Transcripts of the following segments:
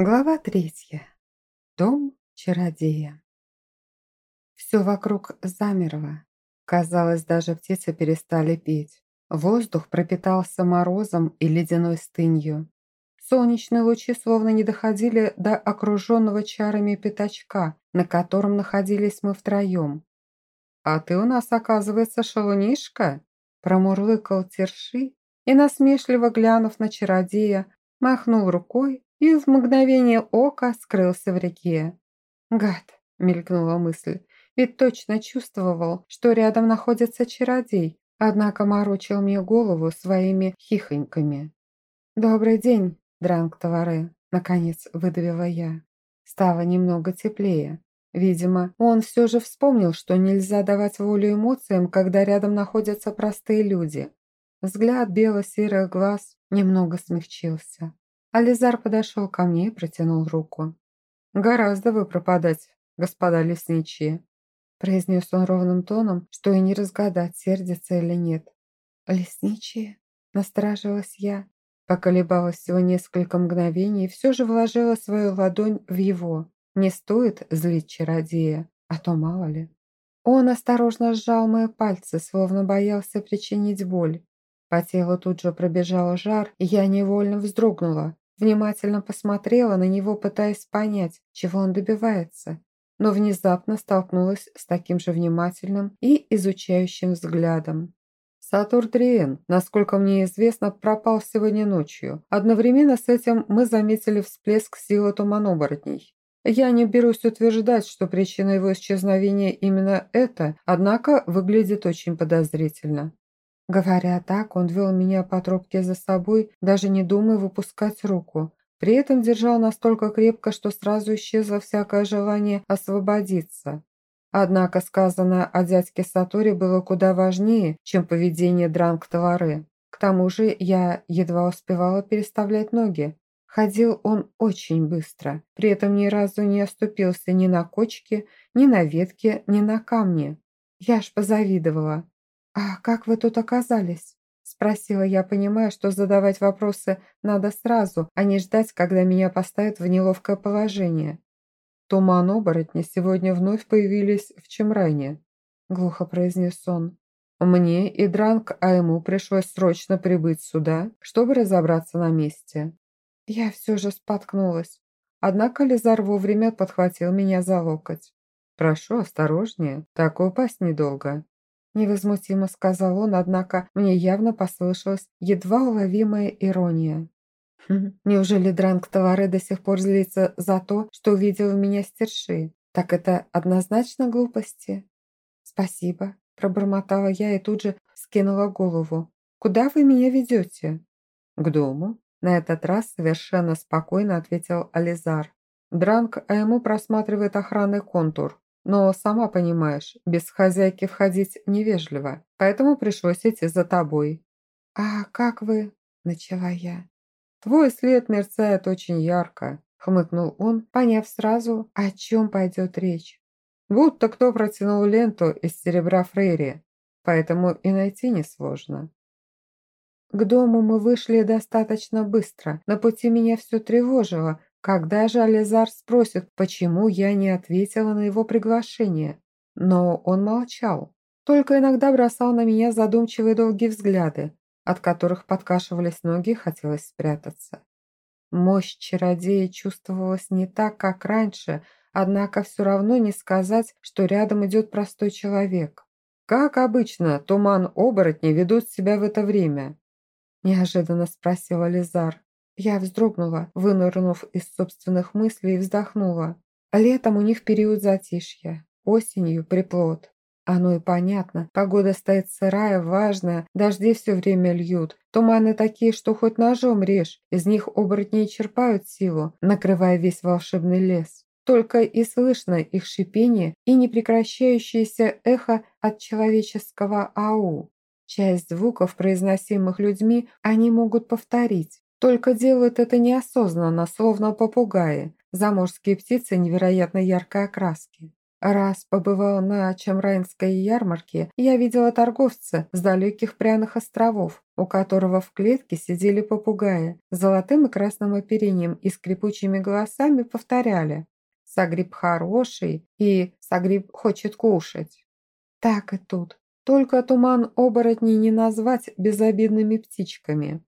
Глава третья. Дом чародея. Все вокруг замерло. Казалось, даже птицы перестали петь. Воздух пропитался морозом и ледяной стынью. Солнечные лучи словно не доходили до окруженного чарами пятачка, на котором находились мы втроем. «А ты у нас, оказывается, шалунишка?» промурлыкал Терши и, насмешливо глянув на чародея, махнул рукой и в мгновение ока скрылся в реке. «Гад!» — мелькнула мысль, ведь точно чувствовал, что рядом находится чародей, однако морочил мне голову своими хихоньками. «Добрый день, дранг товары!» — наконец выдавила я. Стало немного теплее. Видимо, он все же вспомнил, что нельзя давать волю эмоциям, когда рядом находятся простые люди. Взгляд бело-серых глаз немного смягчился. Ализар подошел ко мне и протянул руку. «Гораздо вы пропадать, господа лесничие», произнес он ровным тоном, что и не разгадать, сердится или нет. «Лесничие?» – насторожилась я. Поколебалась всего несколько мгновений и все же вложила свою ладонь в его. Не стоит злить чародея, а то мало ли. Он осторожно сжал мои пальцы, словно боялся причинить боль. По телу тут же пробежал жар, и я невольно вздрогнула. Внимательно посмотрела на него, пытаясь понять, чего он добивается. Но внезапно столкнулась с таким же внимательным и изучающим взглядом. Сатур Триен, насколько мне известно, пропал сегодня ночью. Одновременно с этим мы заметили всплеск силы туманоборотней. Я не берусь утверждать, что причина его исчезновения именно это, однако выглядит очень подозрительно. Говоря так, он вел меня по тропке за собой, даже не думая выпускать руку. При этом держал настолько крепко, что сразу исчезло всякое желание освободиться. Однако сказанное о дядьке Сатори было куда важнее, чем поведение Дранг-Тавары. К тому же я едва успевала переставлять ноги. Ходил он очень быстро, при этом ни разу не оступился ни на кочке, ни на ветке, ни на камне. Я аж позавидовала. «А как вы тут оказались?» Спросила я, понимая, что задавать вопросы надо сразу, а не ждать, когда меня поставят в неловкое положение. «Туман оборотни сегодня вновь появились в Чемрайне», — глухо произнес он. «Мне и Дранг, а ему пришлось срочно прибыть сюда, чтобы разобраться на месте». Я все же споткнулась. Однако Лизар вовремя подхватил меня за локоть. «Прошу, осторожнее, так упасть недолго. Невозмутимо сказал он, однако мне явно послышалась едва уловимая ирония. Хм, неужели Дранг Товары до сих пор злится за то, что увидел меня стерши? Так это однозначно глупости. Спасибо, пробормотала я и тут же скинула голову. Куда вы меня ведете? К дому. На этот раз совершенно спокойно ответил Ализар. Дранг, а ему просматривает охранный контур. Но, сама понимаешь, без хозяйки входить невежливо, поэтому пришлось идти за тобой». «А как вы?» – начала я. «Твой след мерцает очень ярко», – хмыкнул он, поняв сразу, о чем пойдет речь. «Будто кто протянул ленту из серебра Фрейри, поэтому и найти несложно». К дому мы вышли достаточно быстро. На пути меня все тревожило, когда же Ализар спросит, почему я не ответила на его приглашение? Но он молчал, только иногда бросал на меня задумчивые долгие взгляды, от которых подкашивались ноги и хотелось спрятаться. Мощь чародея чувствовалась не так, как раньше, однако все равно не сказать, что рядом идет простой человек. «Как обычно, туман оборотни ведут себя в это время?» Неожиданно спросил Ализар. Я вздрогнула, вынырнув из собственных мыслей и вздохнула. Летом у них период затишья, осенью приплод. Оно и понятно, погода стоит сырая, важная, дожди все время льют. Туманы такие, что хоть ножом режь, из них оборотни черпают силу, накрывая весь волшебный лес. Только и слышно их шипение и непрекращающееся эхо от человеческого ау. Часть звуков, произносимых людьми, они могут повторить, только делают это неосознанно, словно попугаи, заморские птицы невероятно яркой окраски. Раз побывал на Чамрайнской ярмарке, я видела торговца с далеких пряных островов, у которого в клетке сидели попугаи, с золотым и красным оперением и скрипучими голосами повторяли «Сагриб хороший» и «Сагриб хочет кушать». Так и тут. Только туман оборотней не назвать безобидными птичками.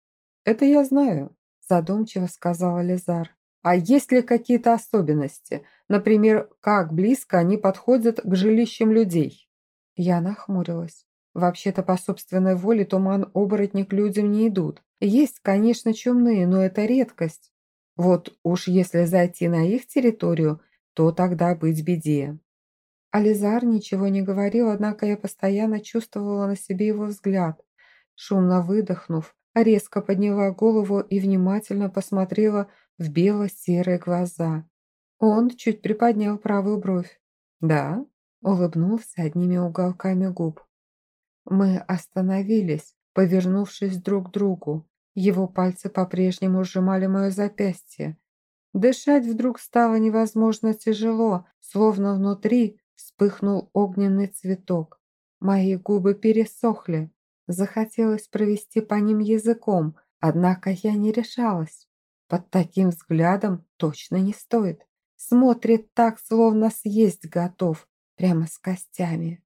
«Это я знаю», – задумчиво сказала Лизар. «А есть ли какие-то особенности? Например, как близко они подходят к жилищам людей?» Я нахмурилась. Вообще-то по собственной воле туман-оборотни к людям не идут. Есть, конечно, чумные, но это редкость. Вот уж если зайти на их территорию, то тогда быть беде. Ализар ничего не говорил, однако я постоянно чувствовала на себе его взгляд. Шумно выдохнув, резко подняла голову и внимательно посмотрела в бело-серые глаза. Он чуть приподнял правую бровь. «Да?» – улыбнулся одними уголками губ. Мы остановились, повернувшись друг к другу. Его пальцы по-прежнему сжимали мое запястье. Дышать вдруг стало невозможно тяжело, словно внутри вспыхнул огненный цветок. Мои губы пересохли. Захотелось провести по ним языком, однако я не решалась. Под таким взглядом точно не стоит. Смотрит так, словно съесть готов, прямо с костями.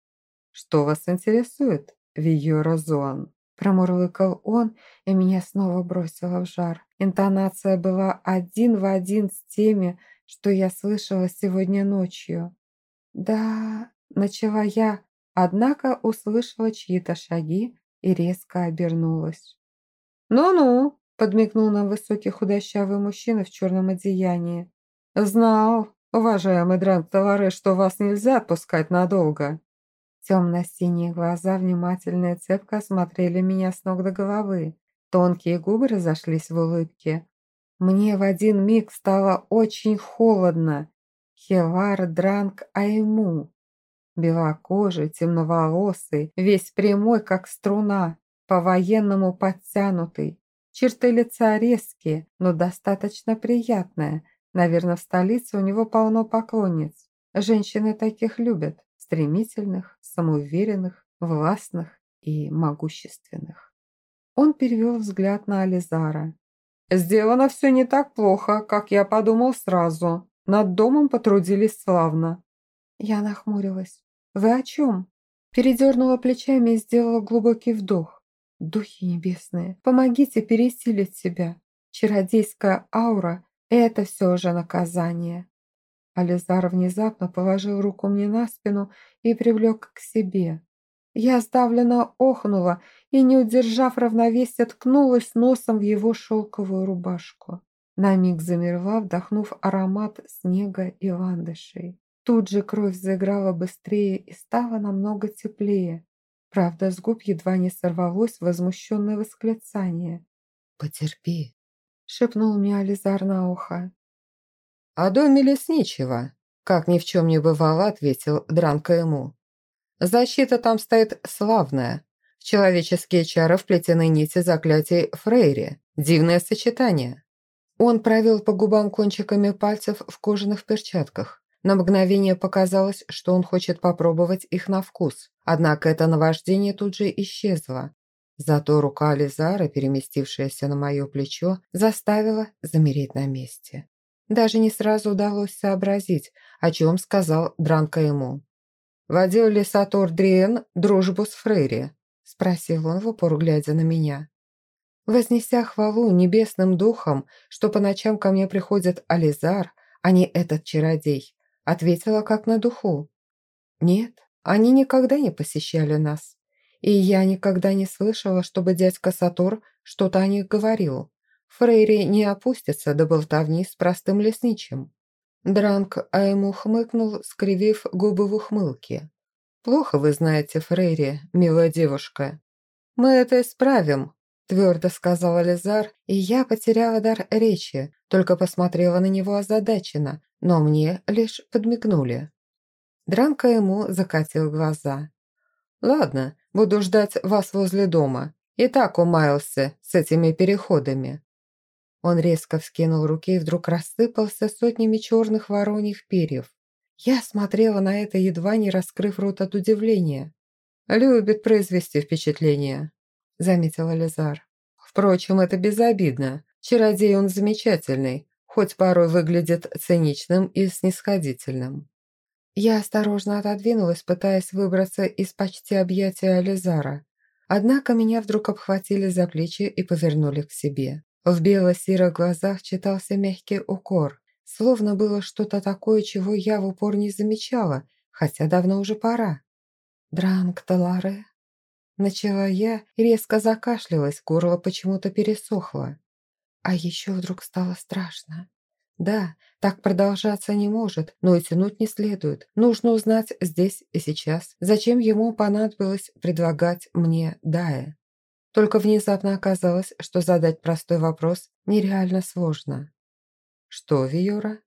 «Что вас интересует, Виора Зоан?» Промурлыкал он, и меня снова бросило в жар. Интонация была один в один с теми, что я слышала сегодня ночью. «Да...» – начала я, однако услышала чьи-то шаги и резко обернулась. «Ну-ну!» – подмигнул нам высокий худощавый мужчина в черном одеянии. «Знал, уважаемый Дрэнк Таларе, что вас нельзя отпускать надолго!» Темно-синие глаза внимательно и цепко осмотрели меня с ног до головы. Тонкие губы разошлись в улыбке. Мне в один миг стало очень холодно. Хевар Дранг Айму. Белокожий, темноволосый, весь прямой, как струна, по-военному подтянутый. Черты лица резкие, но достаточно приятные. Наверное, в столице у него полно поклонниц. Женщины таких любят стремительных, самоуверенных, властных и могущественных. Он перевел взгляд на Ализара. «Сделано все не так плохо, как я подумал сразу. Над домом потрудились славно». Я нахмурилась. «Вы о чем?» Передернула плечами и сделала глубокий вдох. «Духи небесные, помогите пересилить себя. Чародейская аура – это все же наказание». Ализар внезапно положил руку мне на спину и привлек к себе. Я сдавленно охнула и, не удержав равновесия, ткнулась носом в его шелковую рубашку. На миг замерла, вдохнув аромат снега и ландышей. Тут же кровь заиграла быстрее и стала намного теплее. Правда, с губ едва не сорвалось возмущенное восклицание. «Потерпи», — шепнул мне Ализар на ухо. «О доме лесничего», – как ни в чем не бывало, ответил Дранко ему. «Защита там стоит славная. В человеческие чары вплетены нити заклятий Фрейри. Дивное сочетание». Он провел по губам кончиками пальцев в кожаных перчатках. На мгновение показалось, что он хочет попробовать их на вкус, однако это наваждение тут же исчезло. Зато рука Лизара, переместившаяся на мое плечо, заставила замереть на месте. Даже не сразу удалось сообразить, о чем сказал Дранко ему. «Водил ли Сатор Дриен дружбу с Фрейри?» – спросил он в упор, глядя на меня. Вознеся хвалу небесным духам, что по ночам ко мне приходит Ализар, а не этот чародей, ответила как на духу. Нет, они никогда не посещали нас. И я никогда не слышала, чтобы дядька Сатор что-то о них говорил. Фрейри не опустится до болтовни с простым лесничим. Дранг Айму хмыкнул, скривив губы в ухмылке. «Плохо вы знаете Фрейри, милая девушка. Мы это исправим», – твердо сказала Лизар, и я потеряла дар речи, только посмотрела на него озадаченно, но мне лишь подмигнули. Дранка ему закатил глаза. «Ладно, буду ждать вас возле дома. И так умаялся с этими переходами. Он резко вскинул руки и вдруг рассыпался сотнями черных вороньих перьев. Я смотрела на это, едва не раскрыв рот от удивления. «Любит произвести впечатление», – заметила Лизар. «Впрочем, это безобидно. Чародей он замечательный, хоть порой выглядит циничным и снисходительным». Я осторожно отодвинулась, пытаясь выбраться из почти объятия Ализара. Однако меня вдруг обхватили за плечи и повернули к себе. В бело-серых глазах читался мягкий укор, словно было что-то такое, чего я в упор не замечала, хотя давно уже пора. «Дранг Таларе?» Начала я резко закашлялась, горло почему-то пересохло. А еще вдруг стало страшно. Да, так продолжаться не может, но и тянуть не следует. Нужно узнать здесь и сейчас, зачем ему понадобилось предлагать мне Дая. Только внезапно оказалось, что задать простой вопрос нереально сложно. «Что, Виора?»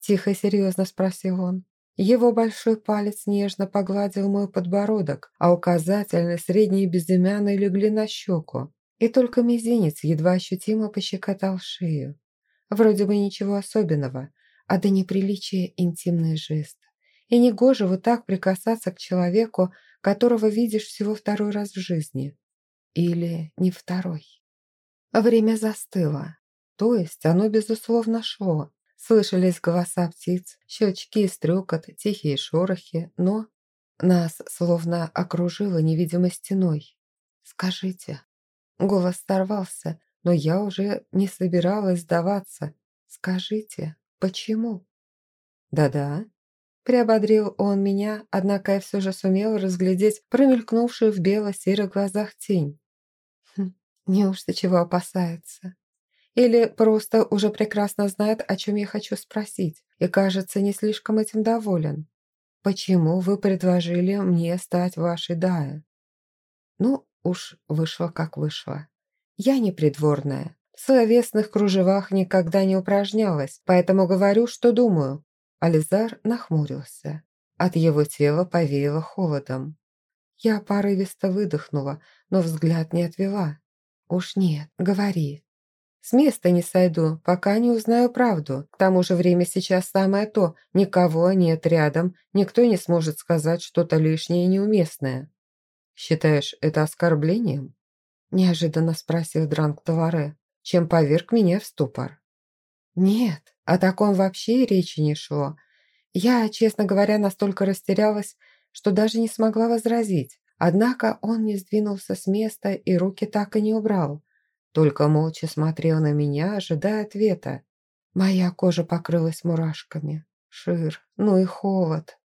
Тихо и серьезно спросил он. Его большой палец нежно погладил мой подбородок, а указательный, средний и безымянный легли на щеку. И только мизинец едва ощутимо пощекотал шею. Вроде бы ничего особенного, а до неприличия интимный жест. И негоже вот так прикасаться к человеку, которого видишь всего второй раз в жизни. Или не второй. Время застыло. То есть оно, безусловно, шло. Слышались голоса птиц, щелчки стрекот, тихие шорохи, но нас словно окружило невидимой стеной. «Скажите». Голос сорвался, но я уже не собиралась сдаваться. «Скажите, почему?» «Да-да», — приободрил он меня, однако я все же сумел разглядеть промелькнувшую в бело-серых глазах тень. Хм, неужто чего опасается? Или просто уже прекрасно знает, о чем я хочу спросить, и, кажется, не слишком этим доволен. Почему вы предложили мне стать вашей Дая? Ну, уж вышло как вышло. Я не придворная. В словесных кружевах никогда не упражнялась, поэтому говорю, что думаю. Ализар нахмурился. От его тела повеяло холодом. Я порывисто выдохнула, но взгляд не отвела. «Уж нет, говори, с места не сойду, пока не узнаю правду. К тому же время сейчас самое то. Никого нет рядом, никто не сможет сказать что-то лишнее и неуместное. Считаешь это оскорблением? Неожиданно спросил Дранг Таваре, чем поверг меня в ступор. Нет, о таком вообще речи не шло. Я, честно говоря, настолько растерялась, что даже не смогла возразить. Однако он не сдвинулся с места и руки так и не убрал только молча смотрел на меня, ожидая ответа. Моя кожа покрылась мурашками. Шир, ну и холод.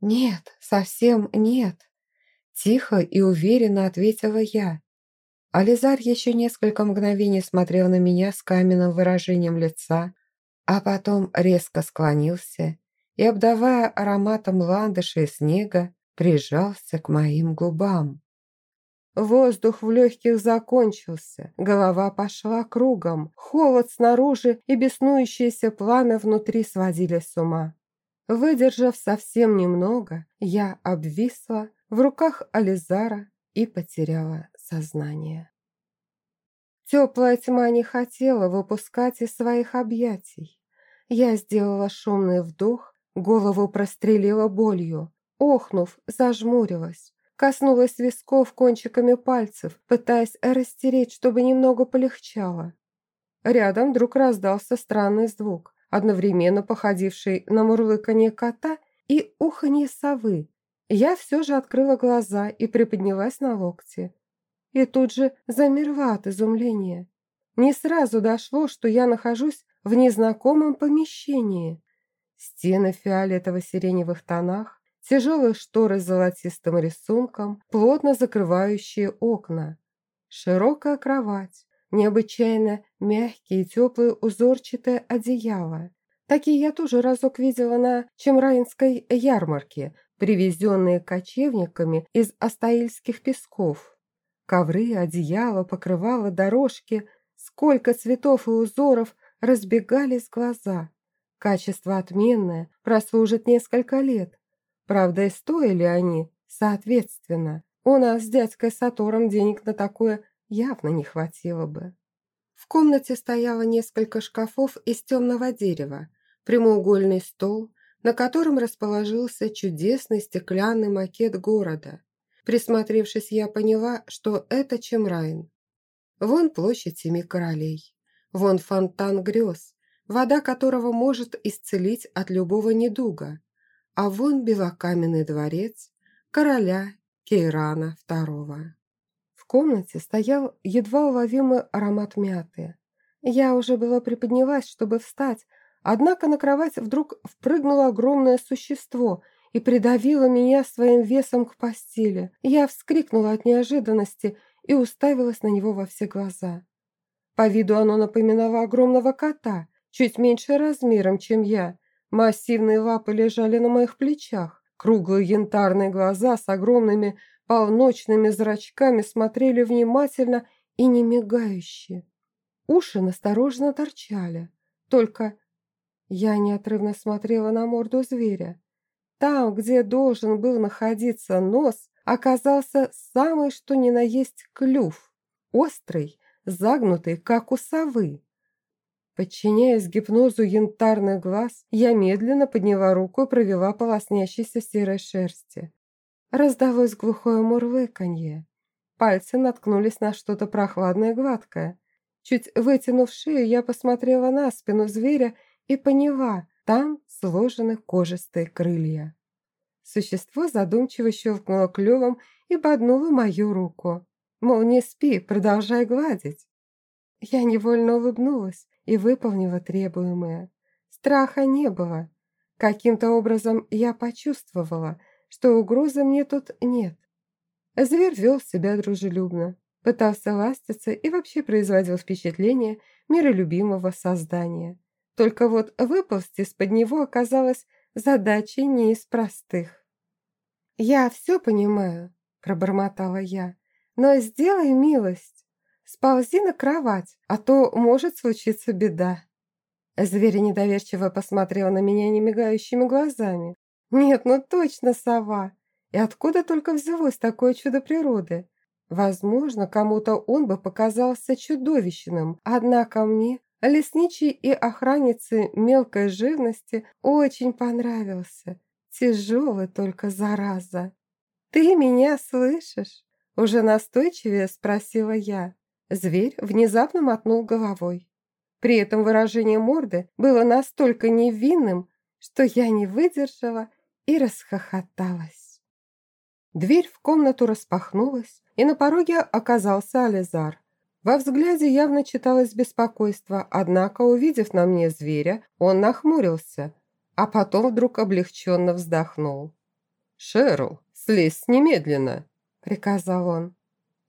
«Нет, совсем нет», – тихо и уверенно ответила я. Ализар еще несколько мгновений смотрел на меня с каменным выражением лица, а потом резко склонился и, обдавая ароматом ландыша и снега, прижался к моим губам. Воздух в легких закончился, голова пошла кругом, холод снаружи и беснующееся пламя внутри сводили с ума. Выдержав совсем немного, я обвисла в руках Ализара и потеряла сознание. Теплая тьма не хотела выпускать из своих объятий. Я сделала шумный вдох, голову прострелила болью. Охнув, зажмурилась. Коснулась висков кончиками пальцев, пытаясь растереть, чтобы немного полегчало. Рядом вдруг раздался странный звук, одновременно походивший на мурлыканье кота и уханье совы. Я все же открыла глаза и приподнялась на локте. И тут же замерла от изумления. Не сразу дошло, что я нахожусь в незнакомом помещении. Стены фиолетово-сиреневых тонах, тяжелые шторы с золотистым рисунком, плотно закрывающие окна, широкая кровать, необычайно мягкие теплые узорчатые одеяла. Такие я тоже разок видела на Чемраинской ярмарке, привезенные кочевниками из Астаильских песков. Ковры, одеяла, покрывала, дорожки, сколько цветов и узоров разбегались глаза. Качество отменное, прослужит несколько лет. Правда, и стоили они, соответственно. У нас с дядькой Сатором денег на такое явно не хватило бы. В комнате стояло несколько шкафов из темного дерева, прямоугольный стол, на котором расположился чудесный стеклянный макет города. Присмотревшись, я поняла, что это Чемрайн. Вон площадь Семи Королей, вон фонтан грез, вода которого может исцелить от любого недуга, а вон белокаменный дворец короля Кейрана II. В комнате стоял едва уловимый аромат мяты. Я уже была приподнялась, чтобы встать, однако на кровать вдруг впрыгнуло огромное существо и придавило меня своим весом к постели. Я вскрикнула от неожиданности и уставилась на него во все глаза. По виду оно напоминало огромного кота, чуть меньше размером, чем я. Массивные лапы лежали на моих плечах. Круглые янтарные глаза с огромными полночными зрачками смотрели внимательно и не мигающе. Уши настороженно торчали. Только я неотрывно смотрела на морду зверя. Там, где должен был находиться нос, оказался самый что ни на есть клюв. Острый, загнутый, как у совы. Подчиняясь гипнозу янтарных глаз, я медленно подняла руку и провела по лоснящейся серой шерсти. Раздалось глухое мурлыканье. Пальцы наткнулись на что-то прохладное и гладкое. Чуть вытянув шею, я посмотрела на спину зверя и поняла, там сложены кожистые крылья. Существо задумчиво щелкнуло клювом и боднуло мою руку. Мол, не спи, продолжай гладить. Я невольно улыбнулась и выполнила требуемое. Страха не было. Каким-то образом я почувствовала, что угрозы мне тут нет. Зверь вел себя дружелюбно, пытался ластиться и вообще производил впечатление миролюбимого создания. Только вот выползти из-под него оказалось задачей не из простых. «Я все понимаю», – пробормотала я, – «но сделай милость, сползи на кровать, а то может случиться беда». Зверь недоверчиво посмотрел на меня немигающими глазами. «Нет, ну точно сова! И откуда только взялось такое чудо природы? Возможно, кому-то он бы показался чудовищным, однако мне, лесничий и охраннице мелкой живности, очень понравился. Тяжелый только, зараза. «Ты меня слышишь?» Уже настойчивее спросила я. Зверь внезапно мотнул головой. При этом выражение морды было настолько невинным, что я не выдержала и расхохоталась. Дверь в комнату распахнулась, и на пороге оказался Ализар. Во взгляде явно читалось беспокойство, однако, увидев на мне зверя, он нахмурился, а потом вдруг облегченно вздохнул. «Шерл, слезь немедленно!» – приказал он.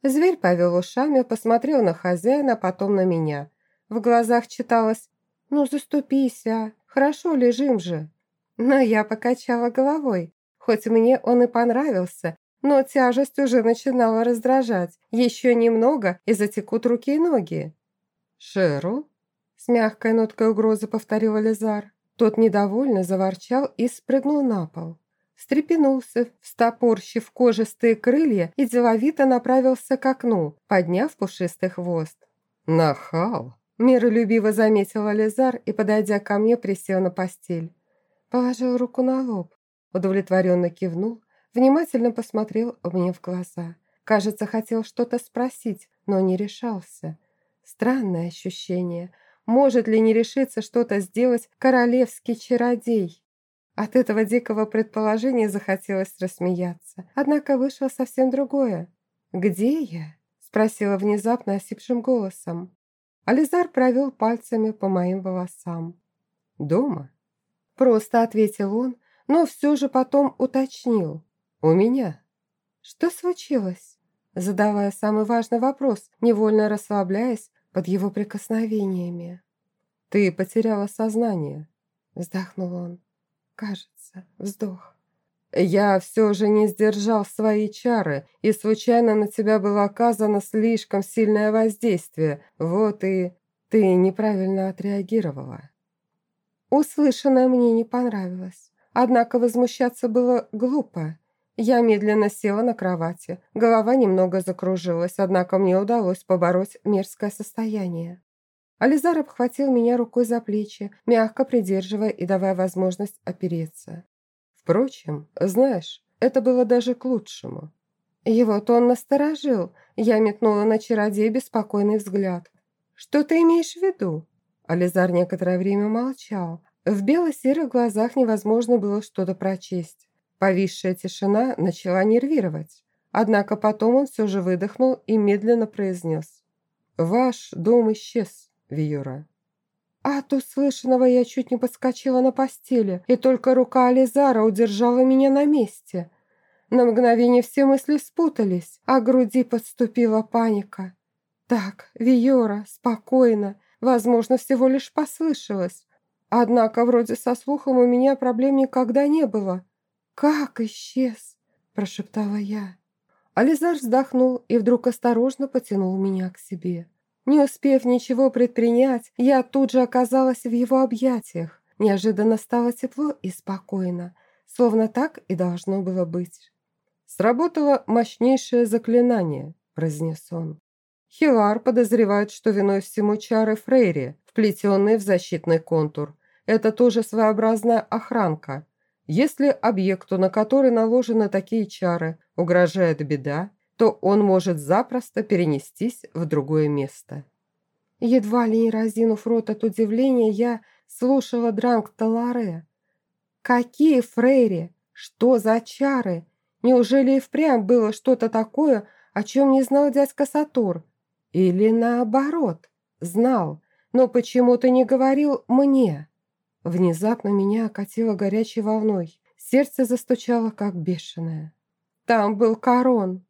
Зверь повел ушами, посмотрел на хозяина, потом на меня. В глазах читалось «Ну, заступись, а! Хорошо, лежим же!» Но я покачала головой. Хоть мне он и понравился, но тяжесть уже начинала раздражать. Еще немного, и затекут руки и ноги. «Шеру?» С мягкой ноткой угрозы повторил Лизар. Тот недовольно заворчал и спрыгнул на пол. Встрепенулся, встопорщив кожистые крылья и деловито направился к окну, подняв пушистый хвост. «Нахал!» – миролюбиво заметила Лизар и, подойдя ко мне, присел на постель. Положил руку на лоб, Удовлетворенно кивнул, внимательно посмотрел мне в глаза. Кажется, хотел что-то спросить, но не решался. Странное ощущение. Может ли не решиться что-то сделать королевский чародей? От этого дикого предположения захотелось рассмеяться. Однако вышло совсем другое. «Где я?» – спросила внезапно осипшим голосом. Ализар провел пальцами по моим волосам. «Дома?» – просто ответил он, но все же потом уточнил. «У меня». «Что случилось?» Задавая самый важный вопрос, невольно расслабляясь под его прикосновениями. «Ты потеряла сознание», — вздохнул он. «Кажется, вздох». «Я все же не сдержал свои чары, и случайно на тебя было оказано слишком сильное воздействие. Вот и ты неправильно отреагировала». Услышанное мне не понравилось. Однако возмущаться было глупо. Я медленно села на кровати. Голова немного закружилась, однако мне удалось побороть мерзкое состояние. Ализар обхватил меня рукой за плечи, мягко придерживая и давая возможность опереться. Впрочем, знаешь, это было даже к лучшему. Его тон насторожил. Я метнула на чародея беспокойный взгляд. «Что ты имеешь в виду?» Ализар некоторое время молчал. В бело-серых глазах невозможно было что-то прочесть. Повисшая тишина начала нервировать. Однако потом он все же выдохнул и медленно произнес. «Ваш дом исчез, Виора». От услышанного я чуть не подскочила на постели, и только рука Ализара удержала меня на месте. На мгновение все мысли спутались, а груди подступила паника. «Так, Виора, спокойно, возможно, всего лишь послышалось. Однако вроде со слухом у меня проблем никогда не было». «Как исчез?» – прошептала я. Ализар вздохнул и вдруг осторожно потянул меня к себе. Не успев ничего предпринять, я тут же оказалась в его объятиях. Неожиданно стало тепло и спокойно, словно так и должно было быть. «Сработало мощнейшее заклинание», – произнес он. Хилар подозревает, что виной всему чары Фрейри, вплетенные в защитный контур. Это тоже своеобразная охранка. Если объекту, на который наложены такие чары, угрожает беда, то он может запросто перенестись в другое место. Едва ли не разинув рот от удивления, я слушала Дранг Таларе. «Какие Фрейри? Что за чары? Неужели и впрямь было что-то такое, о чем не знал дядька Сатур? Или наоборот, знал, но почему-то не говорил мне?» Внезапно меня окатило горячей волной. Сердце застучало, как бешеное. «Там был корон!»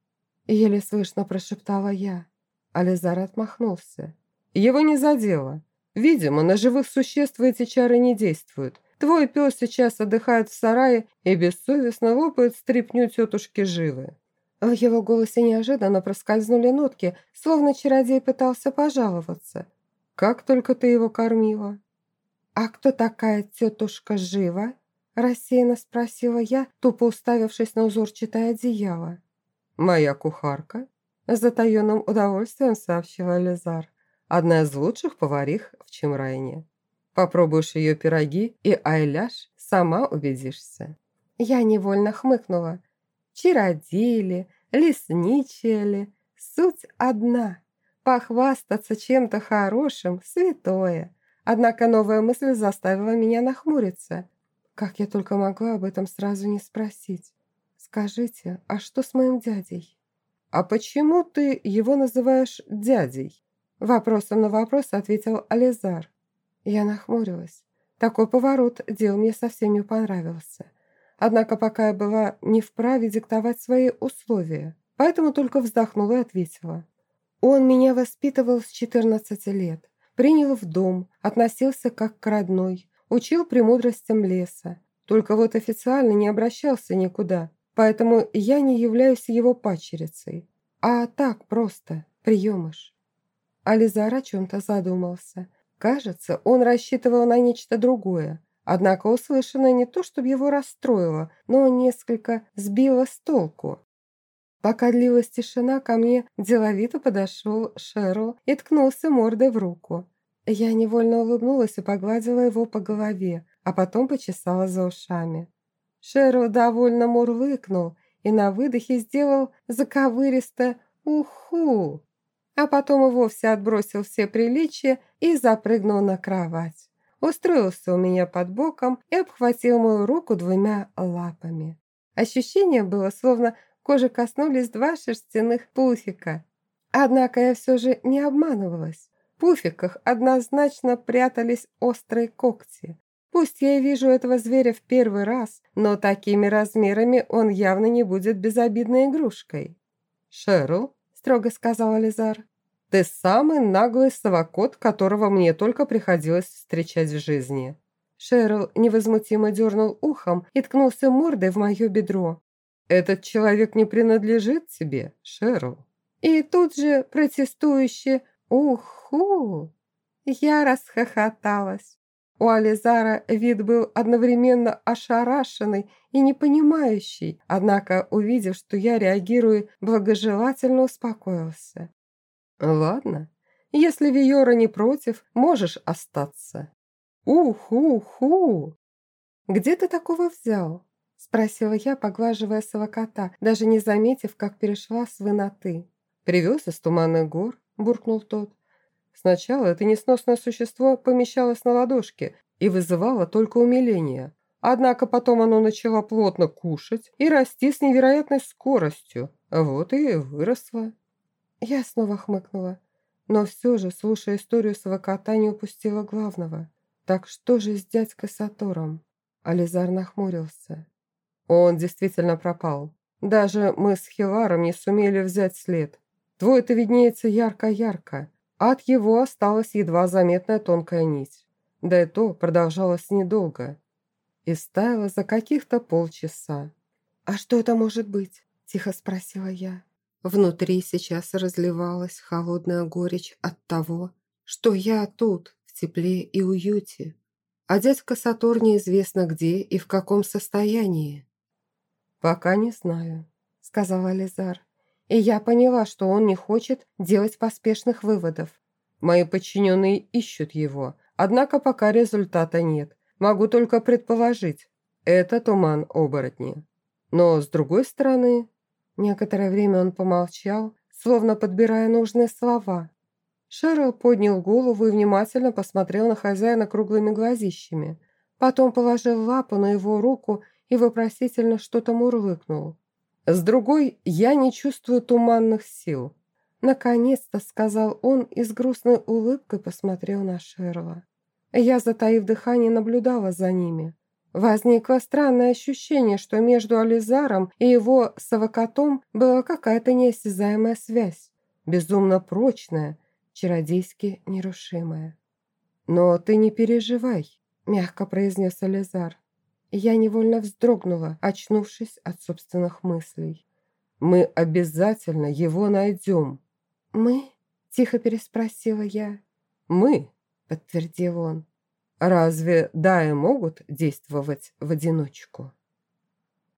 Еле слышно прошептала я. Ализар отмахнулся. «Его не задело. Видимо, на живых существ эти чары не действуют. Твой пес сейчас отдыхает в сарае и бессовестно лопает стрипню тетушки Живы». В его голосе неожиданно проскользнули нотки, словно чародей пытался пожаловаться. «Как только ты его кормила?» «А кто такая тетушка Жива?» – рассеянно спросила я, тупо уставившись на узорчатое одеяло. «Моя кухарка», – с затаенным удовольствием сообщила Лизар. «Одна из лучших поварих в Чемрайне. Попробуешь ее пироги и айляш, сама убедишься». Я невольно хмыкнула. Чародеи лесничие суть одна. Похвастаться чем-то хорошим – святое. Однако новая мысль заставила меня нахмуриться. Как я только могла об этом сразу не спросить. «Скажите, а что с моим дядей?» «А почему ты его называешь дядей?» Вопросом на вопрос ответил Ализар. Я нахмурилась. Такой поворот дел мне совсем не понравился. Однако пока я была не вправе диктовать свои условия, поэтому только вздохнула и ответила. Он меня воспитывал с 14 лет принял в дом, относился как к родной, учил премудростям леса. Только вот официально не обращался никуда, поэтому я не являюсь его падчерицей. А так просто, приемыш. Ализар о чем-то задумался. Кажется, он рассчитывал на нечто другое. Однако услышанное не то, чтобы его расстроило, но несколько сбило с толку. Пока длилась тишина, ко мне деловито подошел Шерл и ткнулся мордой в руку. Я невольно улыбнулась и погладила его по голове, а потом почесала за ушами. Шерл довольно мурлыкнул и на выдохе сделал заковыристо «уху», а потом и вовсе отбросил все приличия и запрыгнул на кровать. Устроился у меня под боком и обхватил мою руку двумя лапами. Ощущение было, словно кожи коснулись два шерстяных пуфика. Однако я все же не обманывалась пуфиках однозначно прятались острые когти. Пусть я и вижу этого зверя в первый раз, но такими размерами он явно не будет безобидной игрушкой. «Шерл», – строго сказал Ализар, – «ты самый наглый совокот, которого мне только приходилось встречать в жизни». Шерл невозмутимо дернул ухом и ткнулся мордой в мое бедро. «Этот человек не принадлежит тебе, Шерл». И тут же протестующе «Уху!» Я расхохоталась. У Ализара вид был одновременно ошарашенный и непонимающий, однако, увидев, что я реагирую, благожелательно успокоился. «Ладно, Если Виора не против, можешь остаться». «Ух-ху-ху!» «Где ты такого взял?» – спросила я, поглаживая совокота, даже не заметив, как перешла с «вы» на «ты». «Привез из туманных гор», – буркнул тот. Сначала это несносное существо помещалось на ладошке и вызывало только умиление. Однако потом оно начало плотно кушать и расти с невероятной скоростью. Вот и выросло. Я снова хмыкнула, но все же, слушая историю своего кота, не упустила главного. Так что же с дядькой Сатором? Ализар нахмурился. Он действительно пропал. Даже мы с Хиларом не сумели взять след. Твой-то виднеется ярко-ярко, а от его осталась едва заметная тонкая нить. Да и то продолжалось недолго. И стаяла за каких-то полчаса. «А что это может быть?» – тихо спросила я. Внутри сейчас разливалась холодная горечь от того, что я тут, в тепле и уюте, а дядька Сатур неизвестно где и в каком состоянии. «Пока не знаю», — сказала Лизар. И я поняла, что он не хочет делать поспешных выводов. «Мои подчиненные ищут его, однако пока результата нет. Могу только предположить. Это туман оборотни. Но, с другой стороны...» Некоторое время он помолчал, словно подбирая нужные слова. Шерл поднял голову и внимательно посмотрел на хозяина круглыми глазищами. Потом положил лапу на его руку и вопросительно что-то мурлыкнул. «С другой, я не чувствую туманных сил». Наконец-то сказал он и с грустной улыбкой посмотрел на Шерла. Я, затаив дыхание, наблюдала за ними. Возникло странное ощущение, что между Ализаром и его совокотом была какая-то неосязаемая связь, безумно прочная, чародейски нерушимая. «Но ты не переживай», – мягко произнес Ализар. Я невольно вздрогнула, очнувшись от собственных мыслей. «Мы обязательно его найдем». «Мы?» – тихо переспросила я. «Мы», – подтвердил он. «Разве Даи могут действовать в одиночку?»